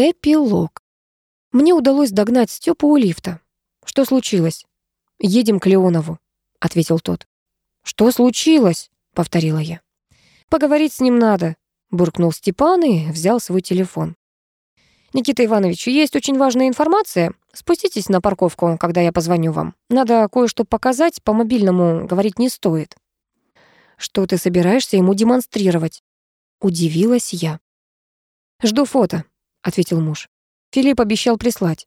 Эпилог. Мне удалось догнать Стёпу у лифта. Что случилось? Едем к Леонову, ответил тот. Что случилось? повторила я. Поговорить с ним надо, буркнул Степан и взял свой телефон. Никита Иванович, есть очень важная информация. Спуститесь на парковку, когда я позвоню вам. Надо кое-что показать, по мобильному говорить не стоит. Что ты собираешься ему демонстрировать? Удивилась я. Жду фото, ответил муж. Филипп обещал прислать.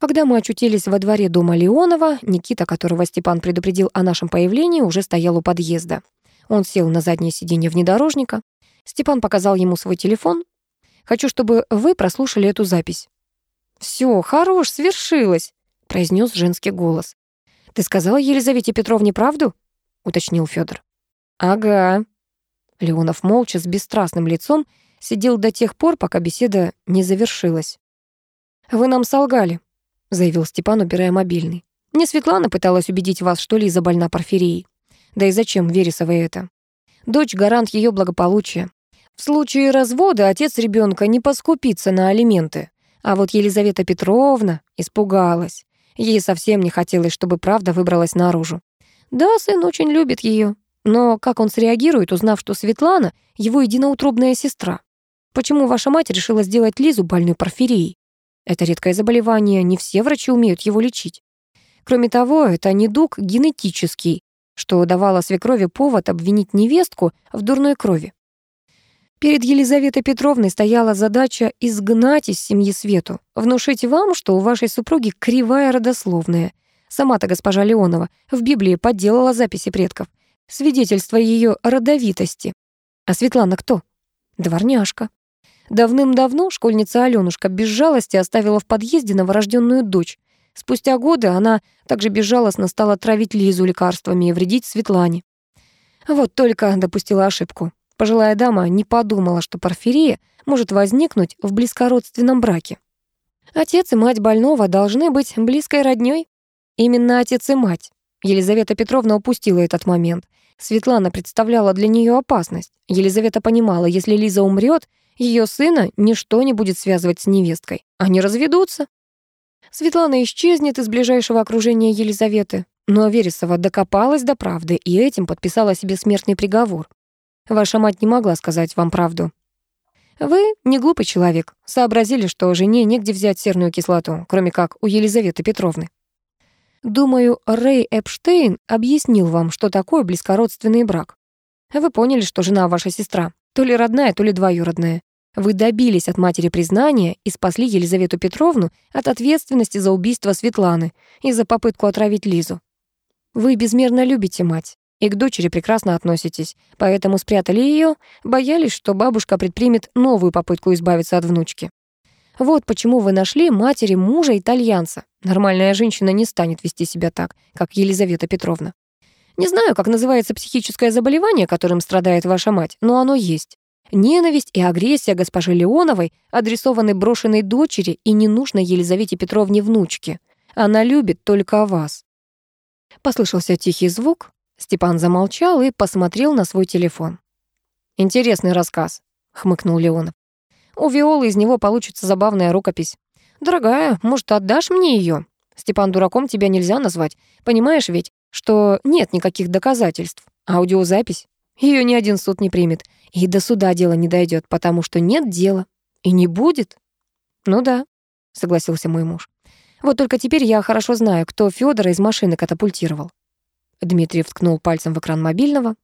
Когда мы очутились во дворе дома Леонова, Никита, которого Степан предупредил о нашем появлении, уже стоял у подъезда. Он сел на заднее сиденье внедорожника. Степан показал ему свой телефон. «Хочу, чтобы вы прослушали эту запись». «Всё, хорош, свершилось», — произнес женский голос. «Ты сказала Елизавете Петровне правду?» — уточнил Федор. «Ага». Леонов молча, с бесстрастным лицом, сидел до тех пор, пока беседа не завершилась. «Вы нам солгали», — заявил Степан, убирая мобильный. «Не Светлана пыталась убедить вас, что Лиза больна порфирией. Да и зачем Вересовой это? Дочь — гарант ее благополучия. В случае развода отец ребенка не поскупится на алименты. А вот Елизавета Петровна испугалась. Ей совсем не хотелось, чтобы правда выбралась наружу. Да, сын очень любит ее, но как он среагирует, узнав, что Светлана — его единоутробная сестра? Почему ваша мать решила сделать Лизу больной порфирией? Это редкое заболевание, не все врачи умеют его лечить. Кроме того, это недуг генетический, что давало свекрови повод обвинить невестку в дурной крови. Перед Елизаветой Петровной стояла задача изгнать из семьи Свету, внушить вам, что у вашей супруги кривая родословная. Сама-то госпожа Леонова в Библии подделала записи предков, свидетельство ее родовитости. А Светлана кто? Дворняжка. Давным-давно школьница Алёнушка без жалости оставила в подъезде новорожденную дочь. Спустя годы она также безжалостно стала травить Лизу лекарствами и вредить Светлане. Вот только допустила ошибку. Пожилая дама не подумала, что порфирия может возникнуть в близкородственном браке. Отец и мать больного должны быть близкой роднёй. Именно отец и мать. Елизавета Петровна упустила этот момент. Светлана представляла для нее опасность. Елизавета понимала, если Лиза умрет, ее сына ничто не будет связывать с невесткой. Они разведутся. Светлана исчезнет из ближайшего окружения Елизаветы. Но Вересова докопалась до правды и этим подписала себе смертный приговор. Ваша мать не могла сказать вам правду. Вы не глупый человек. Сообразили, что жене негде взять серную кислоту, кроме как у Елизаветы Петровны. Думаю, Рэй Эпштейн объяснил вам, что такое близкородственный брак. Вы поняли, что жена ваша сестра, то ли родная, то ли двоюродная. Вы добились от матери признания и спасли Елизавету Петровну от ответственности за убийство Светланы и за попытку отравить Лизу. Вы безмерно любите мать и к дочери прекрасно относитесь, поэтому спрятали ее, боялись, что бабушка предпримет новую попытку избавиться от внучки. Вот почему вы нашли матери мужа итальянца. Нормальная женщина не станет вести себя так, как Елизавета Петровна. Не знаю, как называется психическое заболевание, которым страдает ваша мать, но оно есть. Ненависть и агрессия госпожи Леоновой адресованы брошенной дочери и ненужной Елизавете Петровне внучке. Она любит только вас. Послышался тихий звук. Степан замолчал и посмотрел на свой телефон. «Интересный рассказ», — хмыкнул Леонов. «У Виолы из него получится забавная рукопись. Дорогая, может, отдашь мне ее? Степан, дураком тебя нельзя назвать. Понимаешь ведь, что нет никаких доказательств. Аудиозапись. Ее ни один суд не примет. И до суда дело не дойдет, потому что нет дела. И не будет. Ну да, согласился мой муж. Вот только теперь я хорошо знаю, кто Федора из машины катапультировал. Дмитрий вткнул пальцем в экран мобильного.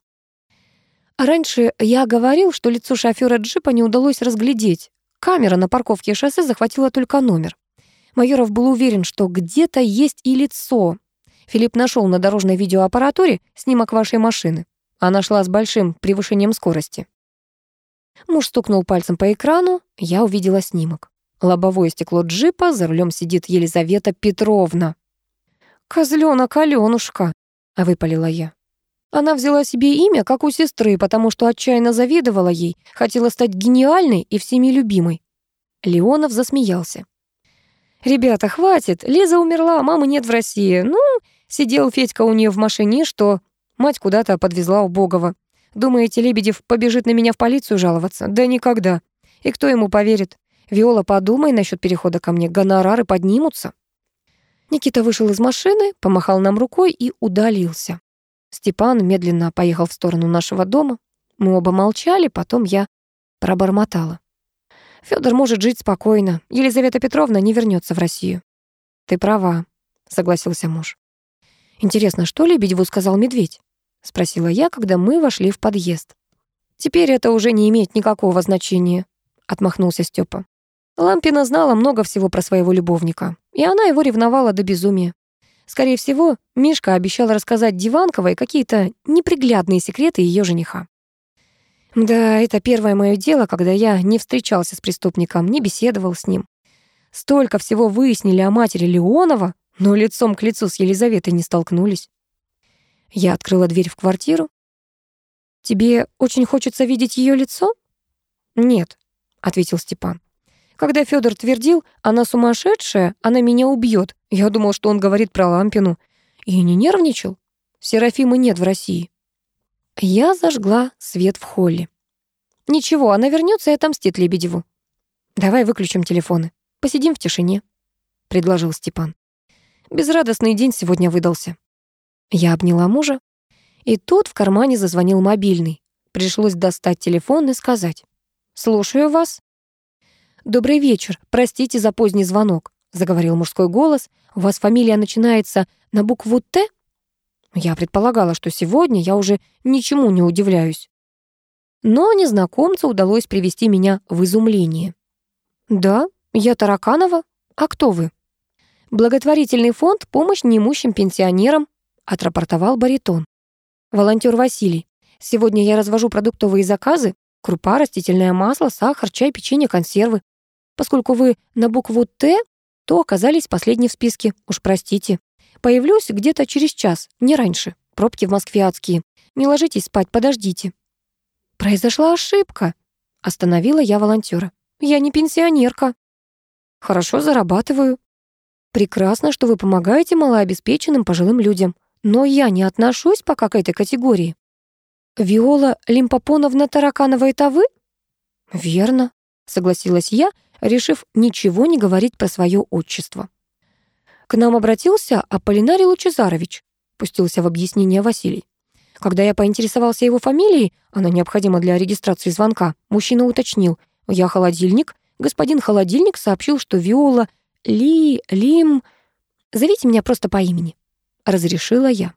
Раньше я говорил, что лицо шофера джипа не удалось разглядеть. Камера на парковке шоссе захватила только номер. Майоров был уверен, что где-то есть и лицо. Филипп нашел на дорожной видеоаппаратуре снимок вашей машины. Она шла с большим превышением скорости. Муж стукнул пальцем по экрану, я увидела снимок. Лобовое стекло джипа, за рулем сидит Елизавета Петровна. «Козлёнок Алёнушка», — выпалила я. Она взяла себе имя, как у сестры, потому что отчаянно завидовала ей, хотела стать гениальной и всеми любимой. Леонов засмеялся. «Ребята, хватит, Лиза умерла, мамы нет в России. Ну, сидел Федька у нее в машине, что мать куда-то подвезла убогого. Думаете, Лебедев побежит на меня в полицию жаловаться? Да никогда. И кто ему поверит? Виола, подумай насчет перехода ко мне, гонорары поднимутся. Никита вышел из машины, помахал нам рукой и удалился. Степан медленно поехал в сторону нашего дома. Мы оба молчали, потом я пробормотала. Федор может жить спокойно. Елизавета Петровна не вернется в Россию. Ты права, согласился муж. Интересно, что Лебедеву сказал медведь? Спросила я, когда мы вошли в подъезд. Теперь это уже не имеет никакого значения, отмахнулся Степа. Лампина знала много всего про своего любовника, и она его ревновала до безумия. Скорее всего, Мишка обещал рассказать Диванковой какие-то неприглядные секреты ее жениха. Да, это первое мое дело, когда я не встречался с преступником, не беседовал с ним. Столько всего выяснили о матери Леонова, но лицом к лицу с Елизаветой не столкнулись. Я открыла дверь в квартиру. «Тебе очень хочется видеть ее лицо?» «Нет», — ответил Степан. Когда Федор твердил, она сумасшедшая, она меня убьет, я думал, что он говорит про Лампину. И не нервничал. Серафимы нет в России. Я зажгла свет в холле. Ничего, она вернется и отомстит Лебедеву. Давай выключим телефоны. Посидим в тишине, предложил Степан. Безрадостный день сегодня выдался. Я обняла мужа, и тут в кармане зазвонил мобильный. Пришлось достать телефон и сказать: "Слушаю вас". Добрый вечер. Простите за поздний звонок, заговорил мужской голос. У вас фамилия начинается на букву Т? Я предполагала, что сегодня я уже ничему не удивляюсь. Но незнакомцу удалось привести меня в изумление. «Да, я Тараканова. А кто вы?» «Благотворительный фонд «Помощь неимущим пенсионерам», — отрапортовал баритон. «Волонтер Василий. Сегодня я развожу продуктовые заказы. Крупа, растительное масло, сахар, чай, печенье, консервы. Поскольку вы на букву «Т», то оказались последние в списке. Уж простите. Появлюсь где-то через час, не раньше. Пробки в Москве адские. Не ложитесь спать, подождите». «Произошла ошибка», — остановила я волонтера. «Я не пенсионерка». «Хорошо зарабатываю». «Прекрасно, что вы помогаете малообеспеченным пожилым людям. Но я не отношусь пока к этой категории». «Виола Лимпопоновна Тараканова — это вы?» «Верно», — согласилась я, решив ничего не говорить про свое отчество. К нам обратился Аполлинарий Лучезарович, пустился в объяснение Василий. Когда я поинтересовался его фамилией, она необходима для регистрации звонка, мужчина уточнил. Я холодильник. Господин холодильник сообщил, что Виола Ли... Лим... Зовите меня просто по имени. Разрешила я.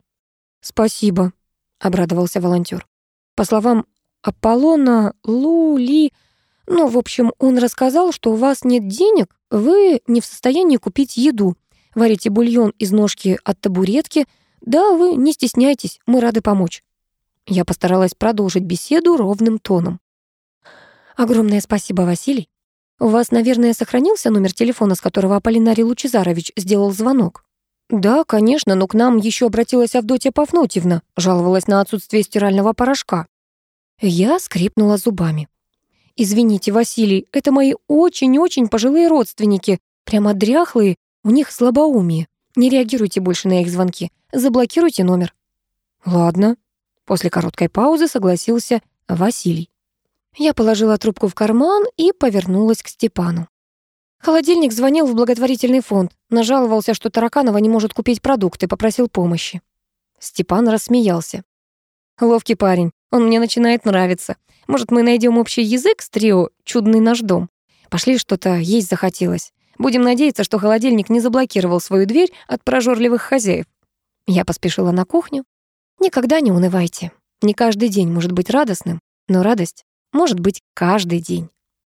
Спасибо, обрадовался волонтер. По словам Аполлона Лу Ли... Ну, в общем, он рассказал, что у вас нет денег, вы не в состоянии купить еду, Варите бульон из ножки от табуретки. Да, вы не стесняйтесь, мы рады помочь». Я постаралась продолжить беседу ровным тоном. «Огромное спасибо, Василий. У вас, наверное, сохранился номер телефона, с которого Аполлинарий Лучезарович сделал звонок?» «Да, конечно, но к нам еще обратилась Авдотья Пафнутьевна, жаловалась на отсутствие стирального порошка». Я скрипнула зубами. «Извините, Василий, это мои очень-очень пожилые родственники, прямо дряхлые у них слабоумие. Не реагируйте больше на их звонки. Заблокируйте номер». «Ладно». После короткой паузы согласился Василий. Я положила трубку в карман и повернулась к Степану. Холодильник звонил в благотворительный фонд, нажаловался, что Тараканова не может купить продукты, попросил помощи. Степан рассмеялся. «Ловкий парень, он мне начинает нравиться. Может, мы найдем общий язык с трио «Чудный наш дом»? Пошли, что-то есть захотелось. Будем надеяться, что холодильник не заблокировал свою дверь от прожорливых хозяев. Я поспешила на кухню. Никогда не унывайте. Не каждый день может быть радостным, но радость может быть каждый день.